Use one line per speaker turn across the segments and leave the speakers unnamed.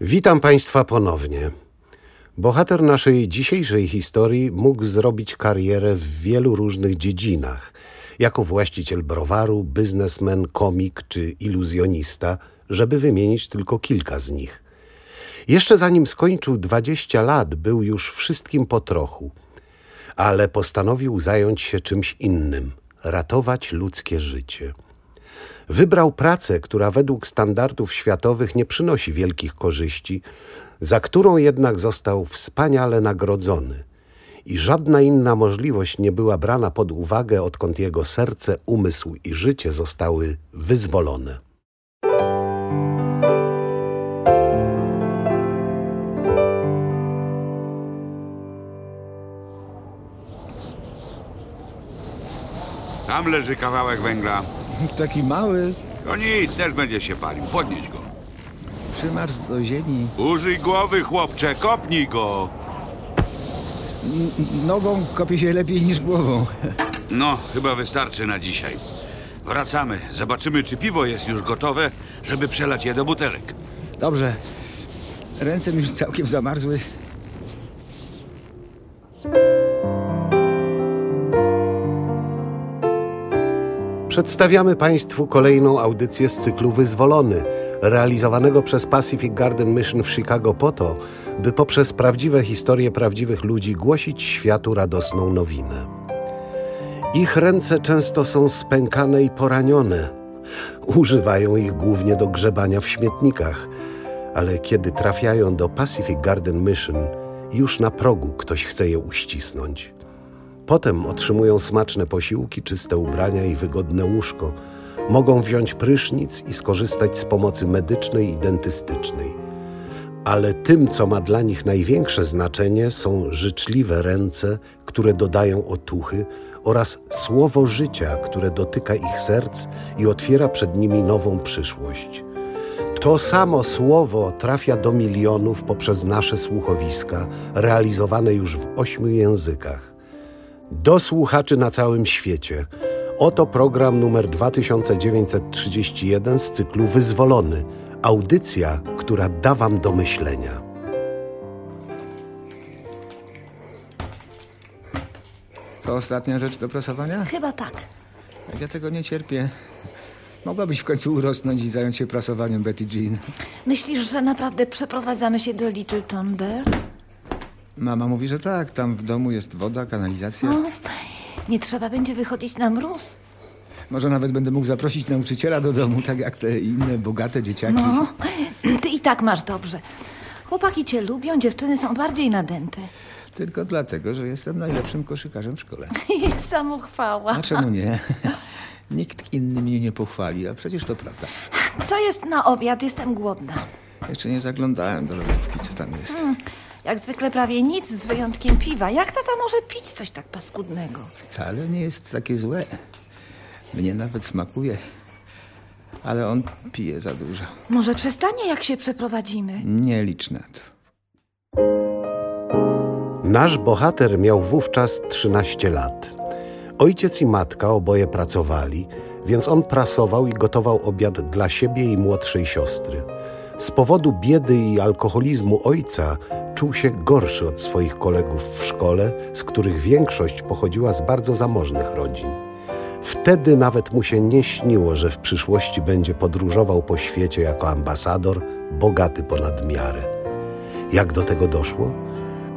Witam Państwa ponownie. Bohater naszej dzisiejszej historii mógł zrobić karierę w wielu różnych dziedzinach. Jako właściciel browaru, biznesmen, komik czy iluzjonista, żeby wymienić tylko kilka z nich. Jeszcze zanim skończył 20 lat, był już wszystkim po trochu, ale postanowił zająć się czymś innym ratować ludzkie życie. Wybrał pracę, która według standardów światowych nie przynosi wielkich korzyści, za którą jednak został wspaniale nagrodzony. I żadna inna możliwość nie była brana pod uwagę, odkąd jego serce, umysł i życie zostały wyzwolone.
Tam leży kawałek węgla.
Taki mały
To nic, też będzie się palił. Podnieś go.
przymarz do ziemi.
Użyj głowy, chłopcze, kopnij go.
Nogą kopie się lepiej niż głową.
No, chyba wystarczy na dzisiaj. Wracamy. Zobaczymy, czy piwo jest już gotowe, żeby przelać je do butelek.
Dobrze. Ręce mi już całkiem zamarzły.
Przedstawiamy Państwu kolejną audycję z cyklu Wyzwolony, realizowanego przez Pacific Garden Mission w Chicago po to, by poprzez prawdziwe historie prawdziwych ludzi głosić światu radosną nowinę. Ich ręce często są spękane i poranione. Używają ich głównie do grzebania w śmietnikach, ale kiedy trafiają do Pacific Garden Mission, już na progu ktoś chce je uścisnąć. Potem otrzymują smaczne posiłki, czyste ubrania i wygodne łóżko. Mogą wziąć prysznic i skorzystać z pomocy medycznej i dentystycznej. Ale tym, co ma dla nich największe znaczenie, są życzliwe ręce, które dodają otuchy oraz słowo życia, które dotyka ich serc i otwiera przed nimi nową przyszłość. To samo słowo trafia do milionów poprzez nasze słuchowiska, realizowane już w ośmiu językach. Do słuchaczy na całym świecie. Oto program numer 2931 z cyklu Wyzwolony. Audycja, która da Wam do myślenia.
To ostatnia rzecz do prasowania?
Chyba tak.
Jak ja tego nie cierpię. Mogłabyś w końcu urosnąć i zająć się prasowaniem Betty Jean.
Myślisz, że naprawdę przeprowadzamy się do Little Thunder?
Mama mówi, że tak. Tam w domu jest woda, kanalizacja.
No, nie trzeba będzie wychodzić na mróz.
Może nawet będę mógł zaprosić nauczyciela do domu, tak jak te inne bogate dzieciaki.
No, ty i tak masz dobrze. Chłopaki cię lubią, dziewczyny są bardziej nadęte.
Tylko dlatego, że jestem najlepszym koszykarzem w szkole.
Samochwała.
A czemu nie? Nikt inny mnie nie pochwali, a przecież to prawda.
Co jest na obiad? Jestem głodna.
Jeszcze nie zaglądałem do lodówki, co tam jest.
Jak zwykle prawie nic z wyjątkiem piwa. Jak tata może pić coś tak paskudnego?
Wcale nie jest takie złe. Mnie nawet smakuje. Ale on pije za dużo.
Może przestanie, jak się przeprowadzimy?
Nie licz na to.
Nasz bohater miał wówczas 13 lat. Ojciec i matka oboje pracowali, więc on prasował i gotował obiad dla siebie i młodszej siostry. Z powodu biedy i alkoholizmu ojca czuł się gorszy od swoich kolegów w szkole, z których większość pochodziła z bardzo zamożnych rodzin. Wtedy nawet mu się nie śniło, że w przyszłości będzie podróżował po świecie jako ambasador, bogaty ponad miarę. Jak do tego doszło?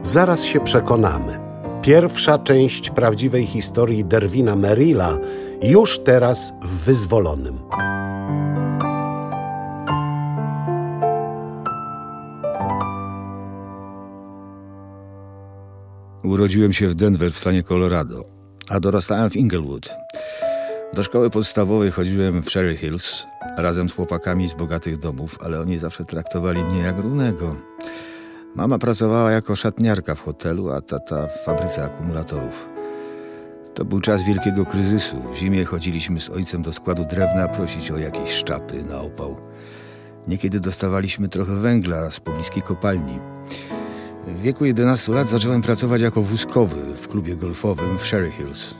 Zaraz się przekonamy. Pierwsza część prawdziwej historii Derwina Merilla już teraz w Wyzwolonym.
Urodziłem się w Denver w stanie Colorado, a dorastałem w Inglewood. Do szkoły podstawowej chodziłem w Cherry Hills razem z chłopakami z bogatych domów, ale oni zawsze traktowali mnie jak równego. Mama pracowała jako szatniarka w hotelu, a tata w fabryce akumulatorów. To był czas wielkiego kryzysu. W zimie chodziliśmy z ojcem do składu drewna prosić o jakieś szczapy na opał. Niekiedy dostawaliśmy trochę węgla z pobliskiej kopalni. W wieku 11 lat zacząłem pracować jako wózkowy w klubie golfowym w Sherry Hills.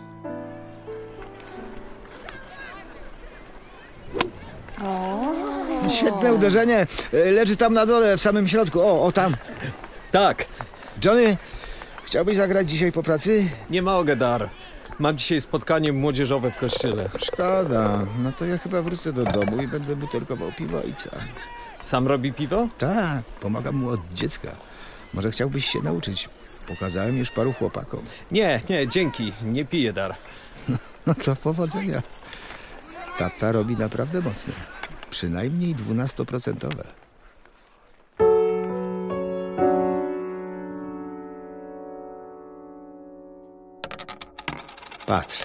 Świetne uderzenie. Leży tam na dole, w samym środku. O, o tam.
Tak,
Johnny, chciałbyś zagrać dzisiaj po pracy?
nie mogę, Dar. Mam dzisiaj spotkanie młodzieżowe w kościele.
Szkoda. No to ja chyba wrócę do domu i będę butelkował piwo ojca.
Sam robi piwo?
Tak, pomagam mu od dziecka. Może chciałbyś się nauczyć. Pokazałem już paru chłopakom.
Nie, nie, dzięki. Nie piję, Dar.
No to powodzenia. Tata robi naprawdę mocne. Przynajmniej dwunastoprocentowe. Patrz,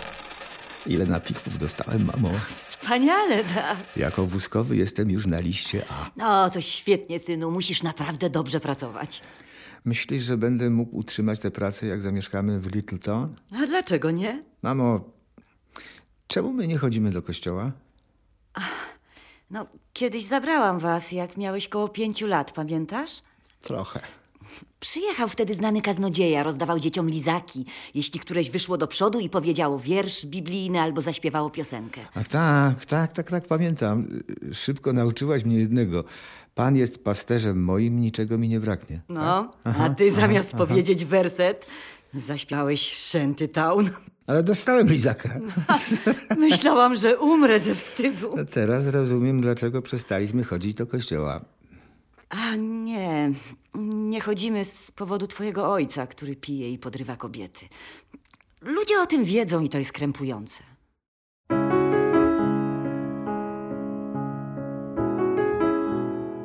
ile napiwków dostałem, mamo.
Wspaniale, da.
Jako wózkowy jestem już na liście A.
No, to świetnie, synu. Musisz naprawdę dobrze pracować.
Myślisz, że będę mógł utrzymać tę pracę, jak zamieszkamy w Little Town?
A dlaczego nie?
Mamo, czemu my nie chodzimy do kościoła?
No, kiedyś zabrałam was, jak miałeś koło pięciu lat, pamiętasz?
Trochę.
Przyjechał wtedy znany kaznodzieja, rozdawał dzieciom lizaki, jeśli któreś wyszło do przodu i powiedziało wiersz biblijny albo zaśpiewało piosenkę.
Ach, tak, tak, tak, tak, pamiętam. Szybko nauczyłaś mnie jednego. Pan jest pasterzem moim, niczego mi nie braknie.
No, a ty zamiast powiedzieć werset, zaśpiałeś Shanty Town.
Ale dostałem lizaka.
Myślałam, że umrę ze wstydu.
No teraz rozumiem, dlaczego przestaliśmy chodzić do kościoła.
A nie, nie chodzimy z powodu twojego ojca, który pije i podrywa kobiety. Ludzie o tym wiedzą i to jest krępujące.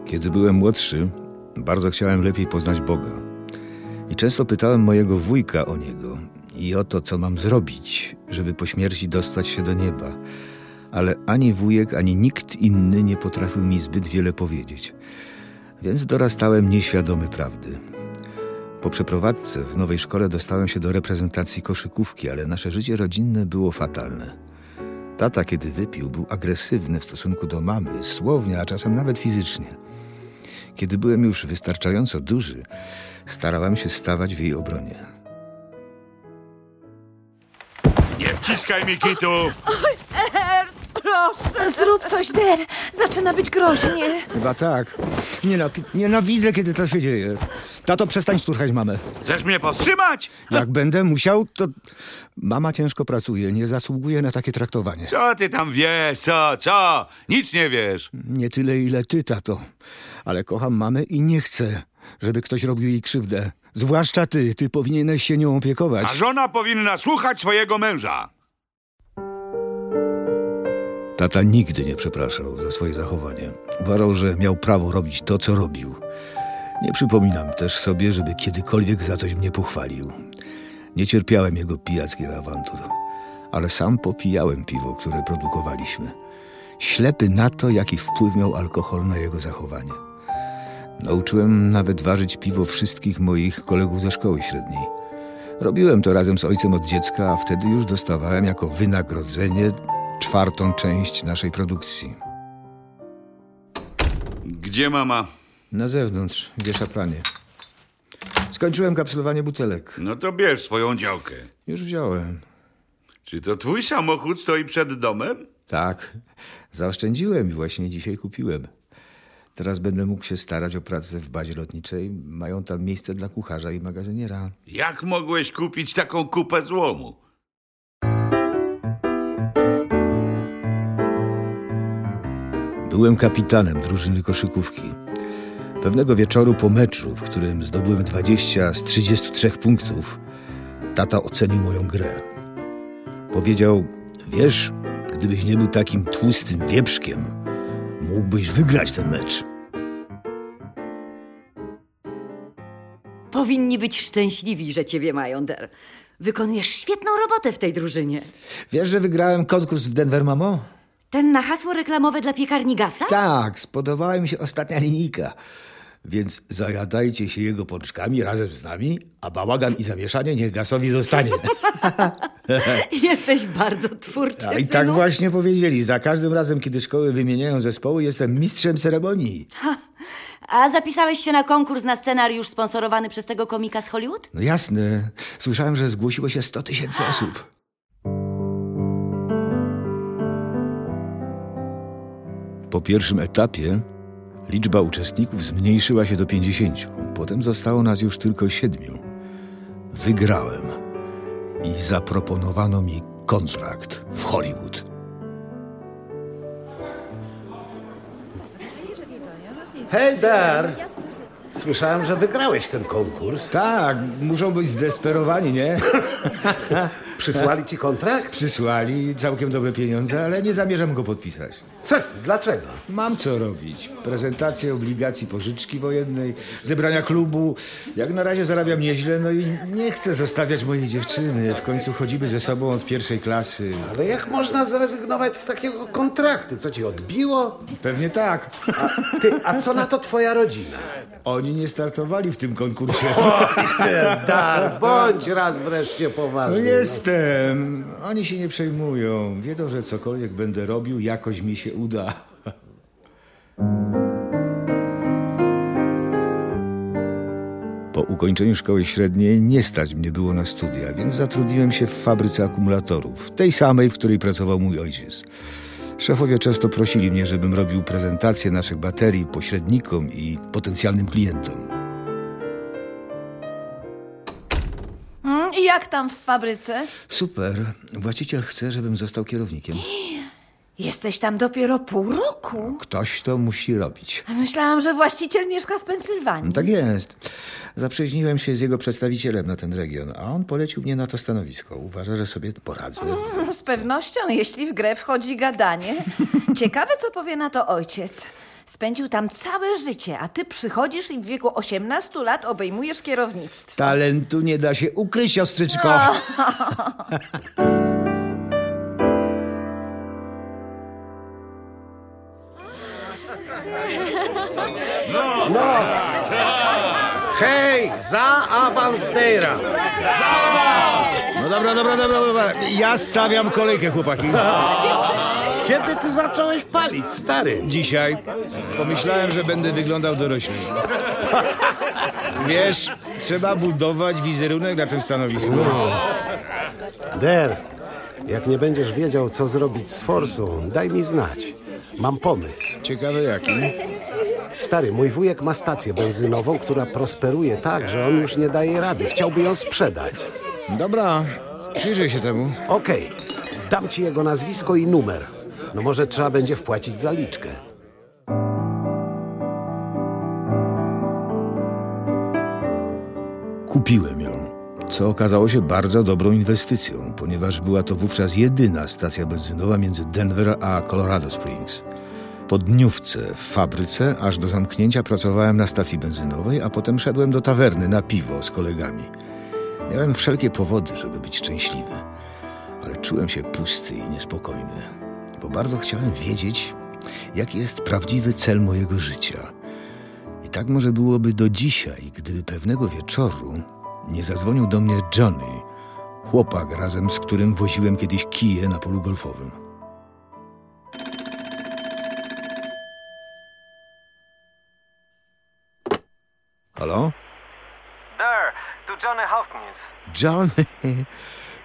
Kiedy byłem młodszy, bardzo chciałem lepiej poznać Boga. I często pytałem mojego wujka o niego i o to, co mam zrobić, żeby po śmierci dostać się do nieba. Ale ani wujek, ani nikt inny nie potrafił mi zbyt wiele powiedzieć. Więc dorastałem nieświadomy prawdy. Po przeprowadzce w nowej szkole dostałem się do reprezentacji koszykówki, ale nasze życie rodzinne było fatalne. Tata, kiedy wypił, był agresywny w stosunku do mamy, słownie, a czasem nawet fizycznie. Kiedy byłem już wystarczająco duży, starałem się stawać w jej obronie.
Nie wciskaj mi kitu!
Zrób coś, Der. Zaczyna być groźnie.
Chyba tak. nienawidzę, kiedy to się dzieje. Tato, przestań szturchać mamę.
Chcesz mnie powstrzymać?
Jak będę musiał, to... Mama ciężko pracuje, nie zasługuje na takie traktowanie.
Co ty tam wiesz? Co? Co? Nic nie wiesz.
Nie tyle, ile ty, tato. Ale kocham mamę i nie chcę, żeby ktoś robił jej krzywdę. Zwłaszcza ty, ty powinieneś się nią opiekować.
A żona powinna słuchać swojego męża.
Tata nigdy nie przepraszał za swoje zachowanie. Uważał, że miał prawo robić to, co robił. Nie przypominam też sobie, żeby kiedykolwiek za coś mnie pochwalił. Nie cierpiałem jego pijackich awantur, ale sam popijałem piwo, które produkowaliśmy. Ślepy na to, jaki wpływ miał alkohol na jego zachowanie. Nauczyłem nawet ważyć piwo wszystkich moich kolegów ze szkoły średniej. Robiłem to razem z ojcem od dziecka, a wtedy już dostawałem jako wynagrodzenie czwartą część naszej produkcji.
Gdzie mama?
Na zewnątrz, wiesza pranie. Skończyłem kapsulowanie butelek.
No to bierz swoją działkę.
Już wziąłem.
Czy to twój samochód stoi przed domem?
Tak, zaoszczędziłem i właśnie dzisiaj kupiłem. Teraz będę mógł się starać o pracę w bazie lotniczej. Mają tam miejsce dla kucharza i magazyniera.
Jak mogłeś kupić taką kupę złomu?
Byłem kapitanem drużyny koszykówki. Pewnego wieczoru po meczu, w którym zdobyłem 20 z 33 punktów, tata ocenił moją grę. Powiedział: Wiesz, gdybyś nie był takim tłustym wieprzkiem, mógłbyś wygrać ten mecz.
Powinni być szczęśliwi, że ciebie mają, Der. Wykonujesz świetną robotę w tej drużynie.
Wiesz, że wygrałem konkurs w Denver, mamo?
Ten na hasło reklamowe dla piekarni Gasa?
Tak, spodobała mi się ostatnia linijka. Więc zajadajcie się jego pączkami razem z nami, a bałagan i zamieszanie niech gasowi zostanie.
Jesteś bardzo twórczy,
A i tak
synu.
właśnie powiedzieli. Za każdym razem, kiedy szkoły wymieniają zespoły, jestem mistrzem ceremonii.
A zapisałeś się na konkurs na scenariusz sponsorowany przez tego komika z Hollywood?
No jasne. Słyszałem, że zgłosiło się 100 tysięcy osób. Po pierwszym etapie liczba uczestników zmniejszyła się do 50. Potem zostało nas już tylko siedmiu. Wygrałem i zaproponowano mi kontrakt w Hollywood.
Hej, Dar! Słyszałem, że wygrałeś ten konkurs.
Tak, muszą być zdesperowani, nie?
Przysłali ci kontrakt?
Przysłali całkiem dobre pieniądze, ale nie zamierzam go podpisać.
Coś, ty, dlaczego?
Mam co robić. Prezentacje obligacji pożyczki wojennej, zebrania klubu. Jak na razie zarabiam nieźle, no i nie chcę zostawiać mojej dziewczyny. W końcu chodzimy ze sobą od pierwszej klasy.
Ale jak można zrezygnować z takiego kontraktu? Co ci odbiło?
Pewnie tak.
A, ty, a co na to twoja rodzina?
Oni nie startowali w tym konkursie.
Dar, bądź raz wreszcie
No
poważny.
jestem. Oni się nie przejmują. Wiedzą, że cokolwiek będę robił, jakoś mi się uda. Po ukończeniu szkoły średniej nie stać mnie było na studia, więc zatrudniłem się w fabryce akumulatorów, tej samej, w której pracował mój ojciec. Szefowie często prosili mnie, żebym robił prezentacje naszych baterii pośrednikom i potencjalnym klientom.
Mm, I jak tam w fabryce?
Super. Właściciel chce, żebym został kierownikiem.
Jesteś tam dopiero pół roku.
Ktoś to musi robić.
Myślałam, że właściciel mieszka w Pensylwanii.
Tak jest. Zaprzyjaźniłem się z jego przedstawicielem na ten region, a on polecił mnie na to stanowisko. Uważa, że sobie poradzę.
Mm, Z pewnością, jeśli w grę wchodzi gadanie. Ciekawe, co powie na to ojciec. Spędził tam całe życie, a ty przychodzisz i w wieku 18 lat obejmujesz kierownictwo.
Talentu nie da się ukryć, siostrzyczko.
Hej, za awans Dejra!
No dobra, dobra, dobra, dobra. Ja stawiam kolejkę, chłopaki.
Kiedy ty zacząłeś palić, stary?
Dzisiaj pomyślałem, że będę wyglądał doroślej. Wiesz, trzeba budować wizerunek na tym stanowisku.
Der, jak nie będziesz wiedział, co zrobić z forsą, daj mi znać. Mam pomysł.
Ciekawe jaki.
Stary, mój wujek ma stację benzynową, która prosperuje tak, że on już nie daje rady. Chciałby ją sprzedać.
Dobra, przyjrzyj się temu.
Okej, dam ci jego nazwisko i numer. No może trzeba będzie wpłacić zaliczkę.
Kupiłem ją, co okazało się bardzo dobrą inwestycją, ponieważ była to wówczas jedyna stacja benzynowa między Denver a Colorado Springs. Po dniówce w fabryce, aż do zamknięcia pracowałem na stacji benzynowej, a potem szedłem do tawerny na piwo z kolegami. Miałem wszelkie powody, żeby być szczęśliwy, ale czułem się pusty i niespokojny, bo bardzo chciałem wiedzieć, jaki jest prawdziwy cel mojego życia. I tak może byłoby do dzisiaj, gdyby pewnego wieczoru nie zadzwonił do mnie Johnny, chłopak razem z którym woziłem kiedyś kije na polu golfowym. Halo?
There, tu Johnny Hopkins.
Johnny!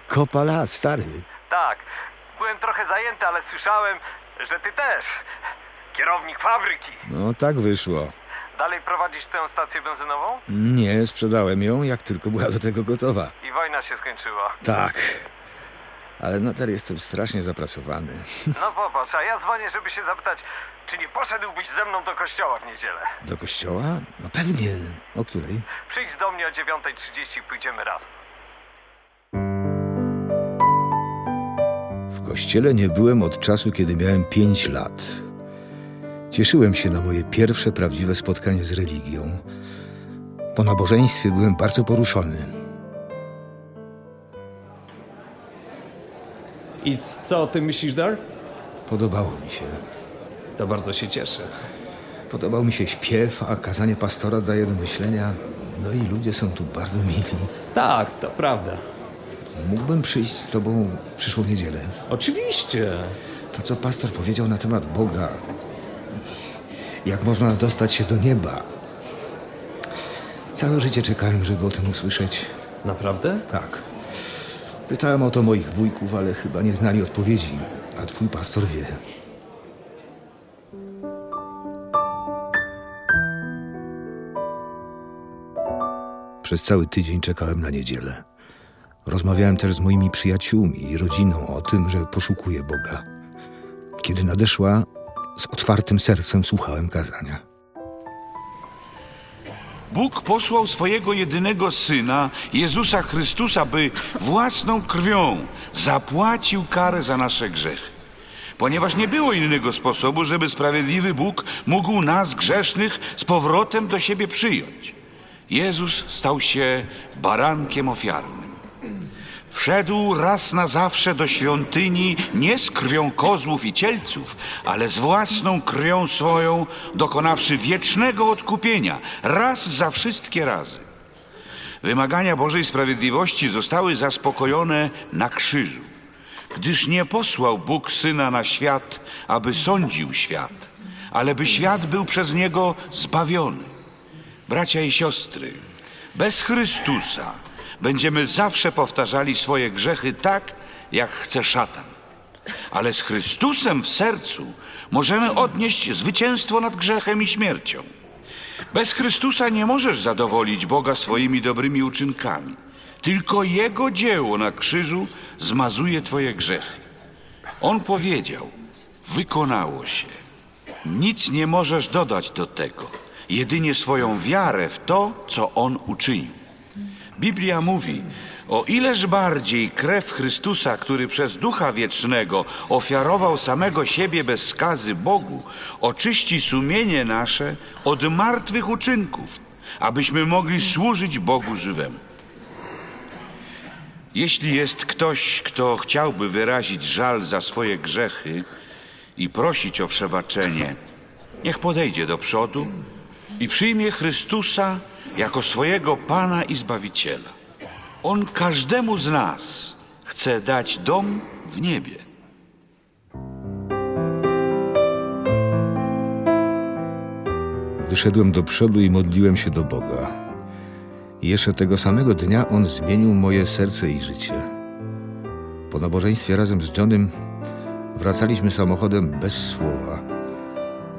Kopa lat, stary.
Tak, byłem trochę zajęty, ale słyszałem, że ty też. Kierownik fabryki.
No tak wyszło.
Dalej prowadzisz tę stację benzynową?
Nie, sprzedałem ją, jak tylko była do tego gotowa.
I wojna się skończyła.
Tak. Ale nadal jestem strasznie zapracowany.
No popatrz, a ja dzwonię, żeby się zapytać, czy nie poszedłbyś ze mną do kościoła w niedzielę?
Do kościoła? No pewnie. O której?
Przyjdź do mnie o 9.30 i pójdziemy razem.
W kościele nie byłem od czasu, kiedy miałem pięć lat. Cieszyłem się na moje pierwsze prawdziwe spotkanie z religią. Po nabożeństwie byłem bardzo poruszony.
I co o tym myślisz, Dar?
Podobało mi się.
To bardzo się cieszę.
Podobał mi się śpiew, a kazanie pastora daje do myślenia. No i ludzie są tu bardzo mili.
Tak, to prawda.
Mógłbym przyjść z tobą w przyszłą niedzielę.
Oczywiście.
To, co pastor powiedział na temat Boga, jak można dostać się do nieba. Całe życie czekałem, żeby o tym usłyszeć.
Naprawdę?
Tak. Pytałem o to moich wujków, ale chyba nie znali odpowiedzi, a twój pastor wie. Przez cały tydzień czekałem na niedzielę. Rozmawiałem też z moimi przyjaciółmi i rodziną o tym, że poszukuję Boga. Kiedy nadeszła, z otwartym sercem słuchałem kazania.
Bóg posłał swojego jedynego syna, Jezusa Chrystusa, by własną krwią zapłacił karę za nasze grzechy. Ponieważ nie było innego sposobu, żeby sprawiedliwy Bóg mógł nas, grzesznych, z powrotem do siebie przyjąć. Jezus stał się barankiem ofiarnym. Wszedł raz na zawsze do świątyni nie z krwią kozłów i cielców, ale z własną krwią swoją, dokonawszy wiecznego odkupienia, raz za wszystkie razy. Wymagania Bożej Sprawiedliwości zostały zaspokojone na krzyżu, gdyż nie posłał Bóg Syna na świat, aby sądził świat, ale by świat był przez Niego zbawiony. Bracia i siostry, bez Chrystusa będziemy zawsze powtarzali swoje grzechy tak, jak chce szatan. Ale z Chrystusem w sercu możemy odnieść zwycięstwo nad grzechem i śmiercią. Bez Chrystusa nie możesz zadowolić Boga swoimi dobrymi uczynkami. Tylko Jego dzieło na krzyżu zmazuje Twoje grzechy. On powiedział: Wykonało się. Nic nie możesz dodać do tego, jedynie swoją wiarę w to, co On uczynił. Biblia mówi, o ileż bardziej krew Chrystusa, który przez Ducha Wiecznego ofiarował samego siebie bez skazy Bogu, oczyści sumienie nasze od martwych uczynków, abyśmy mogli służyć Bogu żywemu. Jeśli jest ktoś, kto chciałby wyrazić żal za swoje grzechy i prosić o przebaczenie, niech podejdzie do przodu i przyjmie Chrystusa jako swojego Pana i Zbawiciela. On każdemu z nas chce dać dom w niebie.
Wyszedłem do przodu i modliłem się do Boga. Jeszcze tego samego dnia On zmienił moje serce i życie. Po nabożeństwie razem z Johnem wracaliśmy samochodem bez słowa.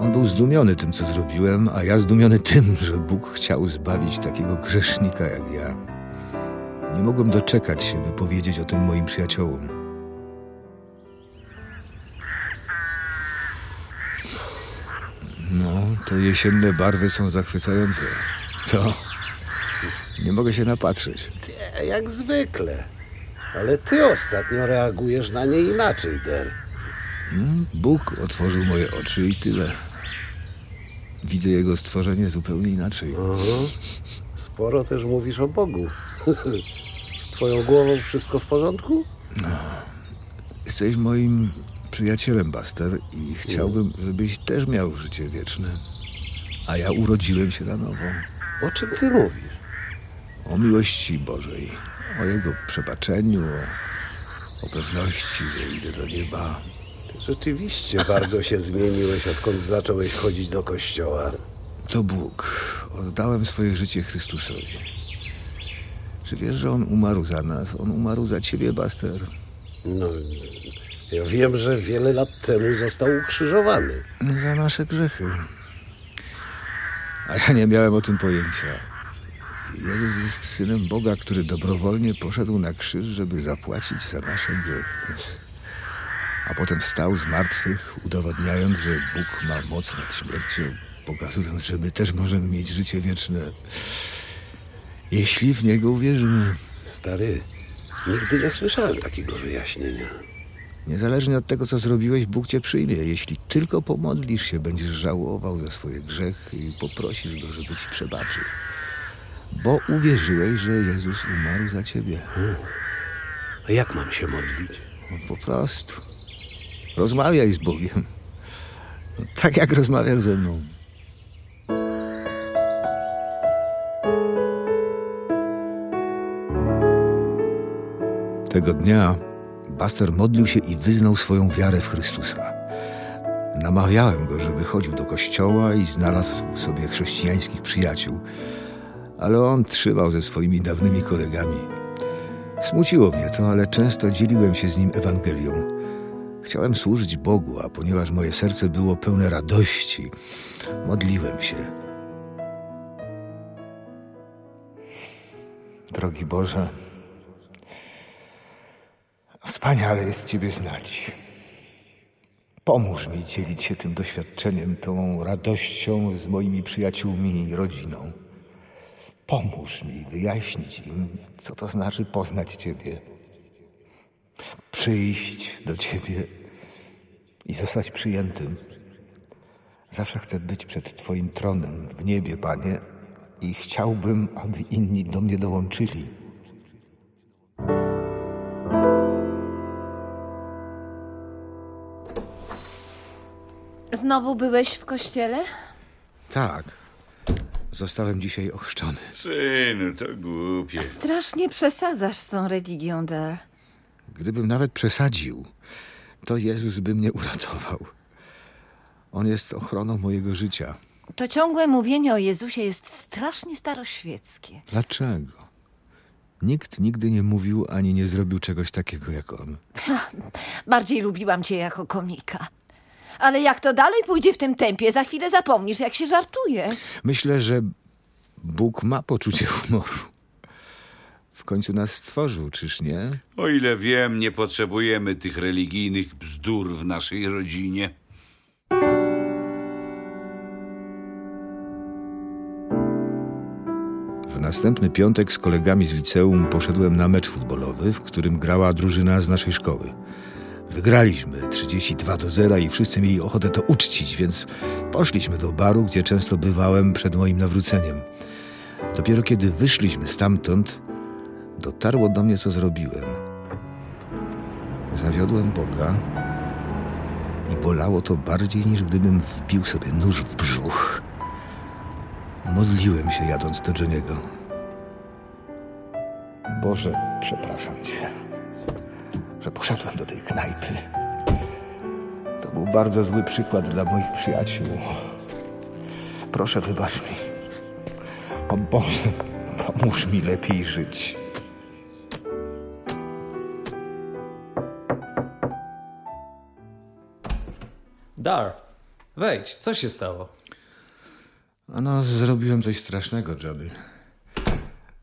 On był zdumiony tym, co zrobiłem, a ja zdumiony tym, że Bóg chciał zbawić takiego grzesznika jak ja. Nie mogłem doczekać się, by powiedzieć o tym moim przyjaciołom. No, te jesienne barwy są zachwycające. Co? Nie mogę się napatrzeć.
Nie, jak zwykle. Ale ty ostatnio reagujesz na nie inaczej, Der.
Bóg otworzył moje oczy i tyle. Widzę jego stworzenie zupełnie inaczej.
Sporo też mówisz o Bogu. Z twoją głową wszystko w porządku?
Jesteś moim przyjacielem, Buster, i chciałbym, żebyś też miał życie wieczne. A ja urodziłem się na nowo.
O czym ty mówisz?
O miłości Bożej, o jego przebaczeniu, o, o pewności, że idę do nieba.
Rzeczywiście bardzo się zmieniłeś, odkąd zacząłeś chodzić do kościoła.
To Bóg. Oddałem swoje życie Chrystusowi. Czy wiesz, że On umarł za nas? On umarł za ciebie, Buster.
No, ja wiem, że wiele lat temu został ukrzyżowany.
Za nasze grzechy. A ja nie miałem o tym pojęcia. Jezus jest synem Boga, który dobrowolnie poszedł na krzyż, żeby zapłacić za nasze grzechy. A potem wstał z martwych, udowodniając, że Bóg ma moc nad śmiercią, pokazując, że my też możemy mieć życie wieczne, jeśli w Niego uwierzymy.
Stary, nigdy nie słyszałem takiego wyjaśnienia.
Niezależnie od tego, co zrobiłeś, Bóg cię przyjmie. Jeśli tylko pomodlisz się, będziesz żałował za swoje grzechy i poprosisz Go, żeby ci przebaczył. Bo uwierzyłeś, że Jezus umarł za ciebie.
A jak mam się modlić?
No, po prostu. Rozmawiaj z Bogiem. Tak jak rozmawiasz ze mną. Tego dnia Buster modlił się i wyznał swoją wiarę w Chrystusa. Namawiałem go, żeby chodził do kościoła i znalazł sobie chrześcijańskich przyjaciół, ale on trzymał ze swoimi dawnymi kolegami. Smuciło mnie to, ale często dzieliłem się z nim Ewangelią. Chciałem służyć Bogu, a ponieważ moje serce było pełne radości, modliłem się.
drogi Boże. Wspaniale jest Ciebie znać. Pomóż mi dzielić się tym doświadczeniem, tą radością z moimi przyjaciółmi i rodziną. Pomóż mi wyjaśnić im, co to znaczy poznać Ciebie, przyjść do Ciebie i zostać przyjętym. Zawsze chcę być przed Twoim tronem w niebie, Panie, i chciałbym, aby inni do mnie dołączyli.
Znowu byłeś w kościele?
Tak. Zostałem dzisiaj ochrzczony.
Synu, to głupie.
Strasznie przesadzasz z tą religią, Dar.
Gdybym nawet przesadził, to Jezus by mnie uratował. On jest ochroną mojego życia.
To ciągłe mówienie o Jezusie jest strasznie staroświeckie.
Dlaczego? Nikt nigdy nie mówił ani nie zrobił czegoś takiego jak on.
Bardziej lubiłam cię jako komika. Ale jak to dalej pójdzie w tym tempie, za chwilę zapomnisz, jak się żartuje.
Myślę, że Bóg ma poczucie humoru. W końcu nas stworzył, czyż nie?
O ile wiem, nie potrzebujemy tych religijnych bzdur w naszej rodzinie.
W następny piątek z kolegami z liceum poszedłem na mecz futbolowy, w którym grała drużyna z naszej szkoły. Wygraliśmy 32 do 0 i wszyscy mieli ochotę to uczcić, więc poszliśmy do baru, gdzie często bywałem przed moim nawróceniem. Dopiero kiedy wyszliśmy stamtąd, dotarło do mnie, co zrobiłem. Zawiodłem Boga i bolało to bardziej, niż gdybym wbił sobie nóż w brzuch. Modliłem się jadąc do Johniego.
Boże, przepraszam Cię, że poszedłem do tej knajpy. To był bardzo zły przykład dla moich przyjaciół. Proszę, wybacz mi. O Boże, pomóż mi lepiej żyć.
Dar, wejdź, co się stało?
No, zrobiłem coś strasznego, Johnny.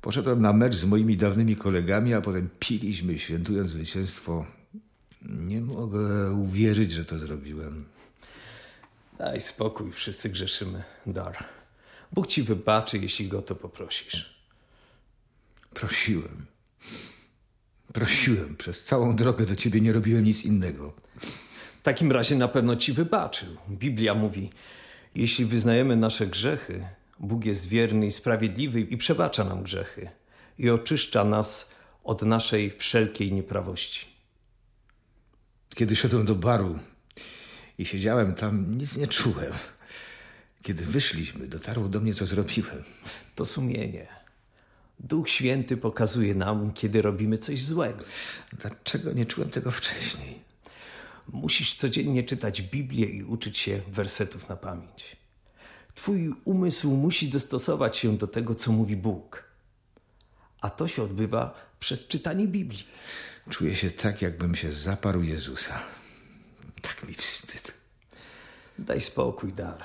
Poszedłem na mecz z moimi dawnymi kolegami, a potem piliśmy, świętując zwycięstwo. Nie mogę uwierzyć, że to zrobiłem.
Daj spokój, wszyscy grzeszymy, Dar. Bóg ci wybaczy, jeśli go to poprosisz.
Prosiłem. Prosiłem. Przez całą drogę do ciebie nie robiłem nic innego.
W takim razie na pewno ci wybaczył. Biblia mówi: Jeśli wyznajemy nasze grzechy, Bóg jest wierny i sprawiedliwy i przebacza nam grzechy i oczyszcza nas od naszej wszelkiej nieprawości.
Kiedy szedłem do baru i siedziałem tam, nic nie czułem. Kiedy wyszliśmy, dotarło do mnie, co zrobiłem.
To sumienie. Duch Święty pokazuje nam, kiedy robimy coś złego.
Dlaczego nie czułem tego wcześniej?
Musisz codziennie czytać Biblię i uczyć się wersetów na pamięć. Twój umysł musi dostosować się do tego, co mówi Bóg. A to się odbywa przez czytanie Biblii.
Czuję się tak, jakbym się zaparł Jezusa. Tak mi wstyd.
Daj spokój, Dar.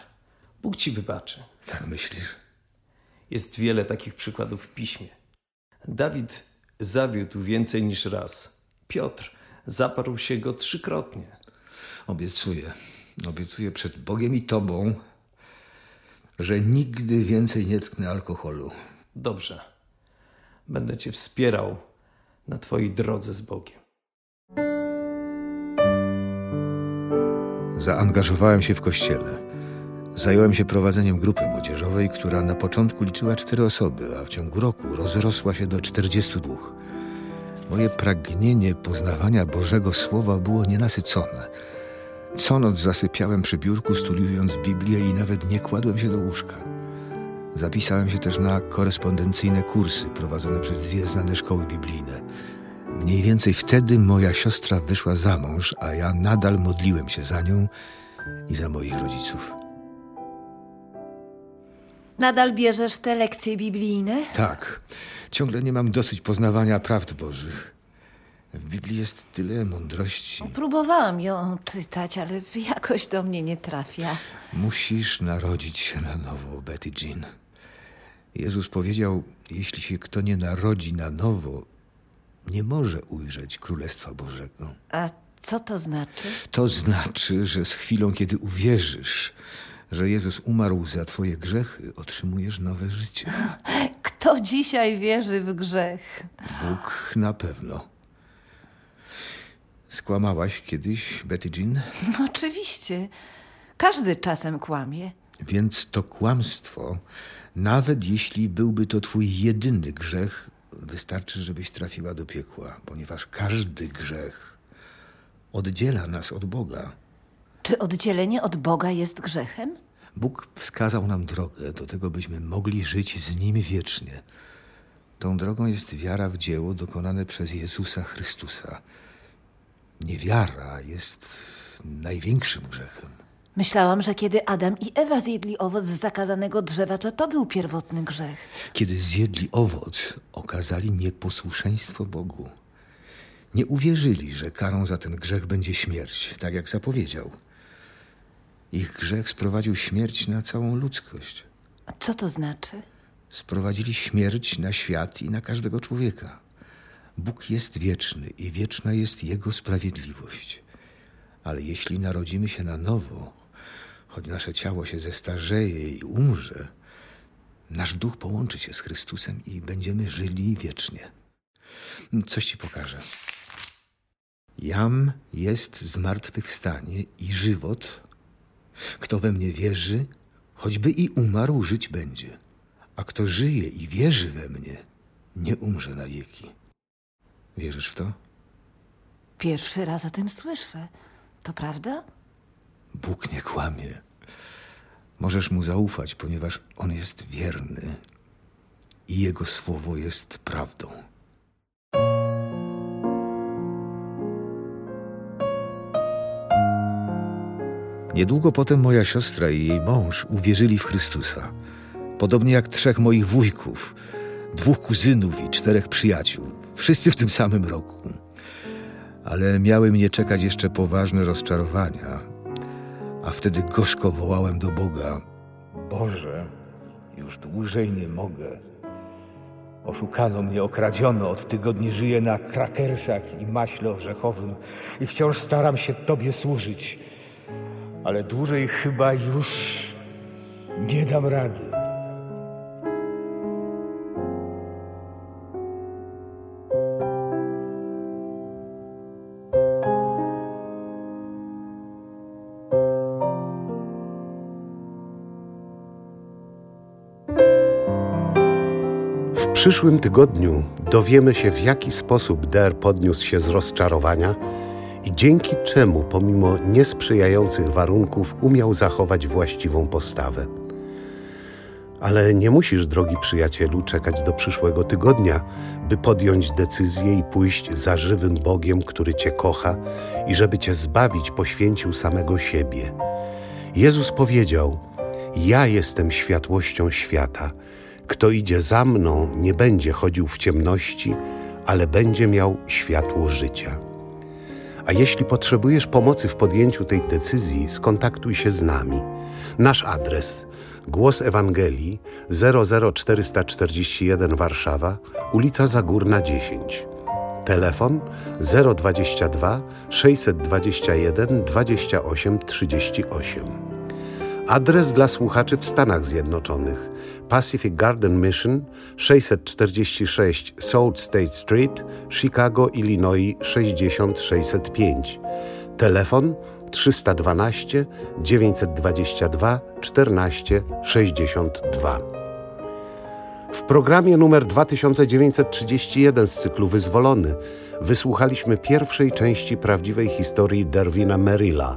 Bóg ci wybaczy.
Tak myślisz?
Jest wiele takich przykładów w piśmie. Dawid zawiódł więcej niż raz. Piotr zaparł się go trzykrotnie.
Obiecuję. Obiecuję przed Bogiem i Tobą, że nigdy więcej nie tknę alkoholu.
Dobrze. Będę cię wspierał na twojej drodze z Bogiem.
Zaangażowałem się w kościele. Zająłem się prowadzeniem grupy młodzieżowej, która na początku liczyła cztery osoby, a w ciągu roku rozrosła się do 42. Moje pragnienie poznawania Bożego Słowa było nienasycone. Co noc zasypiałem przy biurku, studiując Biblię i nawet nie kładłem się do łóżka. Zapisałem się też na korespondencyjne kursy prowadzone przez dwie znane szkoły biblijne. Mniej więcej wtedy moja siostra wyszła za mąż, a ja nadal modliłem się za nią i za moich rodziców.
Nadal bierzesz te lekcje biblijne?
Tak, ciągle nie mam dosyć poznawania prawd Bożych. W Biblii jest tyle mądrości.
Próbowałam ją czytać, ale jakoś do mnie nie trafia.
Musisz narodzić się na nowo, Betty Jean. Jezus powiedział: Jeśli się kto nie narodzi na nowo, nie może ujrzeć Królestwa Bożego.
A co to znaczy?
To znaczy, że z chwilą, kiedy uwierzysz, że Jezus umarł za Twoje grzechy, otrzymujesz nowe życie.
Kto dzisiaj wierzy w grzech?
Bóg na pewno. Skłamałaś kiedyś, Betty Jean?
No, oczywiście. Każdy czasem kłamie.
Więc to kłamstwo, nawet jeśli byłby to twój jedyny grzech, wystarczy, żebyś trafiła do piekła, ponieważ każdy grzech oddziela nas od Boga.
Czy oddzielenie od Boga jest grzechem?
Bóg wskazał nam drogę do tego, byśmy mogli żyć z Nim wiecznie. Tą drogą jest wiara w dzieło dokonane przez Jezusa Chrystusa. Niewiara jest największym grzechem.
Myślałam, że kiedy Adam i Ewa zjedli owoc z zakazanego drzewa, to to był pierwotny grzech.
Kiedy zjedli owoc, okazali nieposłuszeństwo Bogu. Nie uwierzyli, że karą za ten grzech będzie śmierć, tak jak zapowiedział. Ich grzech sprowadził śmierć na całą ludzkość.
A co to znaczy?
Sprowadzili śmierć na świat i na każdego człowieka. Bóg jest wieczny i wieczna jest Jego sprawiedliwość. Ale jeśli narodzimy się na nowo, choć nasze ciało się zestarzeje i umrze, nasz duch połączy się z Chrystusem i będziemy żyli wiecznie. Coś ci pokażę. Jam jest zmartwychwstanie i żywot. Kto we mnie wierzy, choćby i umarł, żyć będzie. A kto żyje i wierzy we mnie, nie umrze na wieki. Wierzysz w to?
Pierwszy raz o tym słyszę. To prawda?
Bóg nie kłamie. Możesz mu zaufać, ponieważ on jest wierny i jego słowo jest prawdą. Niedługo potem moja siostra i jej mąż uwierzyli w Chrystusa. Podobnie jak trzech moich wujków, dwóch kuzynów i czterech przyjaciół. Wszyscy w tym samym roku. Ale miały mnie czekać jeszcze poważne rozczarowania. A wtedy gorzko wołałem do Boga: Boże, już dłużej nie mogę. Oszukano mnie, okradziono, od tygodni żyję na krakersach i maśle orzechowym i wciąż staram się Tobie służyć. Ale dłużej chyba już nie dam rady.
W przyszłym tygodniu dowiemy się, w jaki sposób Der podniósł się z rozczarowania i dzięki czemu, pomimo niesprzyjających warunków, umiał zachować właściwą postawę. Ale nie musisz, drogi przyjacielu, czekać do przyszłego tygodnia, by podjąć decyzję i pójść za żywym Bogiem, który Cię kocha i żeby Cię zbawić, poświęcił samego siebie. Jezus powiedział: Ja jestem światłością świata. Kto idzie za mną, nie będzie chodził w ciemności, ale będzie miał światło życia. A jeśli potrzebujesz pomocy w podjęciu tej decyzji, skontaktuj się z nami. Nasz adres: Głos Ewangelii 00441 Warszawa, ulica Zagórna 10. Telefon 022 621 28 38. Adres dla słuchaczy w Stanach Zjednoczonych: Pacific Garden Mission 646 South State Street, Chicago, Illinois 60605. Telefon 312 922 14 62. W programie numer 2931 z cyklu Wyzwolony wysłuchaliśmy pierwszej części prawdziwej historii Derwina Merrilla.